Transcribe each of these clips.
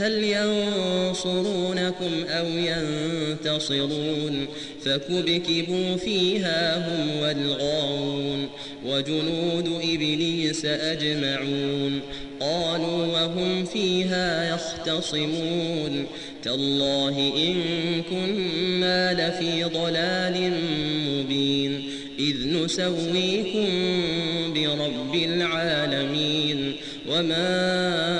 هل ينصرونكم أو ينتصرون فكبكبوا فيها هم والغاوون وجنود إبليس أجمعون قالوا وهم فيها يختصمون تالله إن كنا لفي ضلال مبين إذ نسويكم برب العالمين وما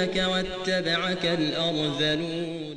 لك واتبعك الأرذلون.